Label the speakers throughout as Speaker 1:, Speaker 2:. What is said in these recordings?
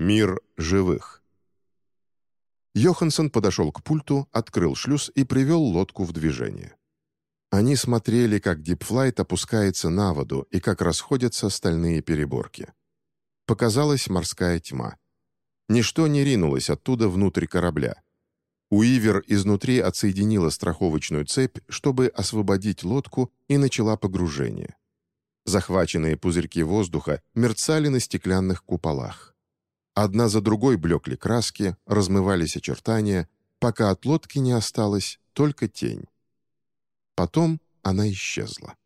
Speaker 1: Мир живых. Йоханссон подошел к пульту, открыл шлюз и привел лодку в движение. Они смотрели, как дипфлайт опускается на воду и как расходятся стальные переборки. Показалась морская тьма. Ничто не ринулось оттуда внутрь корабля. Уивер изнутри отсоединила страховочную цепь, чтобы освободить лодку, и начала погружение. Захваченные пузырьки воздуха мерцали на стеклянных куполах. Одна за другой блекли краски, размывались очертания, пока от лодки не осталась только тень. Потом она исчезла.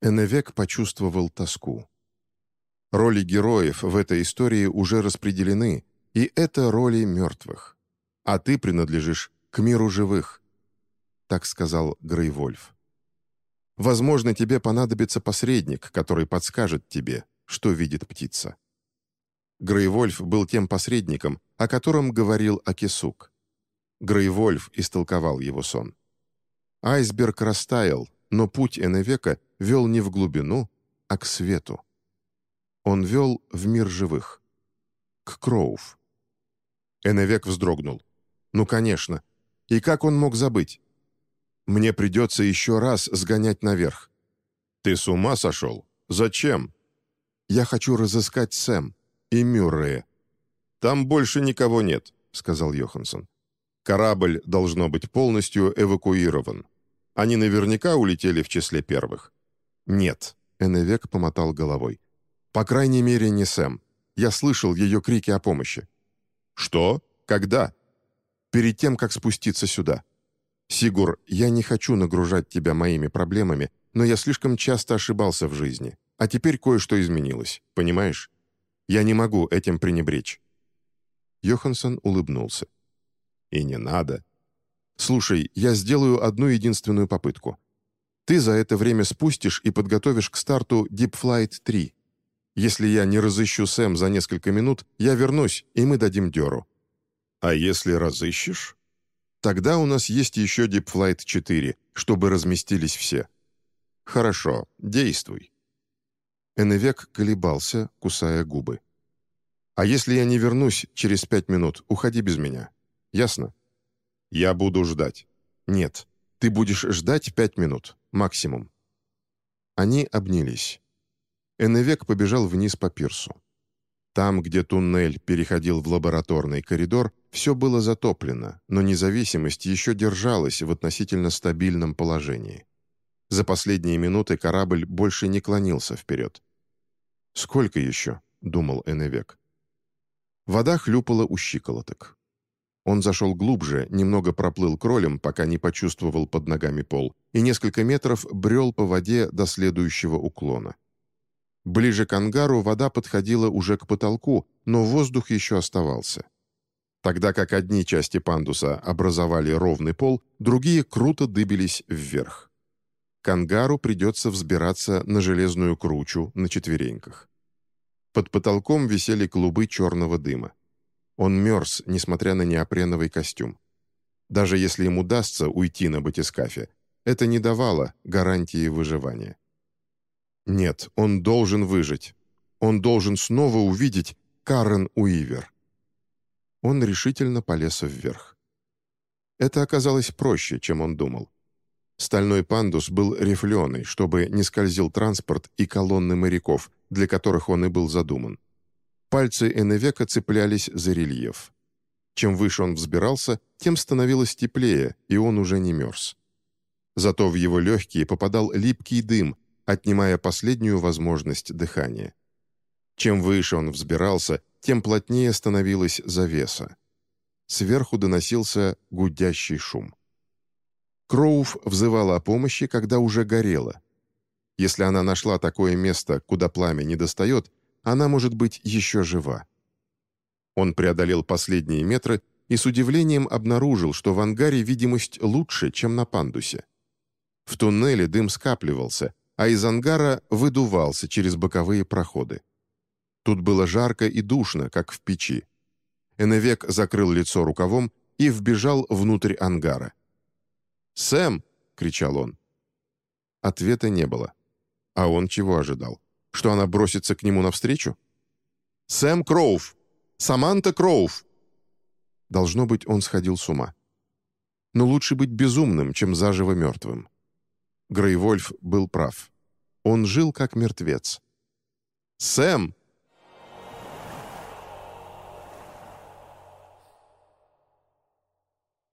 Speaker 1: Эневек почувствовал тоску. Роли героев в этой истории уже распределены, и это роли мертвых. А ты принадлежишь к миру живых, так сказал Грейвольф. Возможно, тебе понадобится посредник, который подскажет тебе, что видит птица. Грейвольф был тем посредником, о котором говорил Акисук. Грейвольф истолковал его сон. Айсберг растаял, но путь Эневека вел не в глубину, а к свету. Он вел в мир живых. К Кроув. Эневек вздрогнул. «Ну, конечно. И как он мог забыть? Мне придется еще раз сгонять наверх». «Ты с ума сошел? Зачем?» «Я хочу разыскать Сэм и Мюррея». «Там больше никого нет», — сказал Йоханссон. Корабль должно быть полностью эвакуирован. Они наверняка улетели в числе первых. Нет, Эннвек помотал головой. По крайней мере, не Сэм. Я слышал ее крики о помощи. Что? Когда? Перед тем, как спуститься сюда. Сигур, я не хочу нагружать тебя моими проблемами, но я слишком часто ошибался в жизни. А теперь кое-что изменилось, понимаешь? Я не могу этим пренебречь». Йоханссон улыбнулся. И не надо. Слушай, я сделаю одну единственную попытку. Ты за это время спустишь и подготовишь к старту Deep Flight 3. Если я не разыщу Сэм за несколько минут, я вернусь, и мы дадим дёру. А если разыщешь? Тогда у нас есть еще Deep Flight 4, чтобы разместились все. Хорошо, действуй. Эневек колебался, кусая губы. «А если я не вернусь через пять минут, уходи без меня. Ясно? Я буду ждать. Нет, ты будешь ждать пять минут, максимум. Они обнялись. Эннвек побежал вниз по пирсу. Там, где туннель переходил в лабораторный коридор, все было затоплено, но независимость еще держалась в относительно стабильном положении. За последние минуты корабль больше не клонился вперед. «Сколько еще?» — думал Эннвек. Вода хлюпала у щиколоток. Он зашел глубже, немного проплыл кролем, пока не почувствовал под ногами пол, и несколько метров брел по воде до следующего уклона. Ближе к ангару вода подходила уже к потолку, но воздух еще оставался. Тогда как одни части пандуса образовали ровный пол, другие круто дыбились вверх. Ангару придется взбираться на железную кручу на четвереньках. Под потолком висели клубы черного дыма. Он мерз, несмотря на неопреновый костюм. Даже если им удастся уйти на батискафе, это не давало гарантии выживания. Нет, он должен выжить. Он должен снова увидеть Карен Уивер. Он решительно полез вверх. Это оказалось проще, чем он думал. Стальной пандус был рифленый, чтобы не скользил транспорт и колонны моряков, для которых он и был задуман. Пальцы Эневека цеплялись за рельеф. Чем выше он взбирался, тем становилось теплее, и он уже не мерз. Зато в его легкие попадал липкий дым, отнимая последнюю возможность дыхания. Чем выше он взбирался, тем плотнее становилась завеса. Сверху доносился гудящий шум. Кроув взывала о помощи, когда уже горело. Если она нашла такое место, куда пламя не достает, она может быть еще жива. Он преодолел последние метры и с удивлением обнаружил, что в ангаре видимость лучше, чем на пандусе. В туннеле дым скапливался, а из ангара выдувался через боковые проходы. Тут было жарко и душно, как в печи. Эневек закрыл лицо рукавом и вбежал внутрь ангара. «Сэм!» — кричал он. Ответа не было. А он чего ожидал? что она бросится к нему навстречу? «Сэм Кроув!» Саманта Кроув!» Должно быть, он сходил с ума. Но лучше быть безумным, чем заживо мертвым. Грейвольф был прав. Он жил как мертвец. «Сэм!»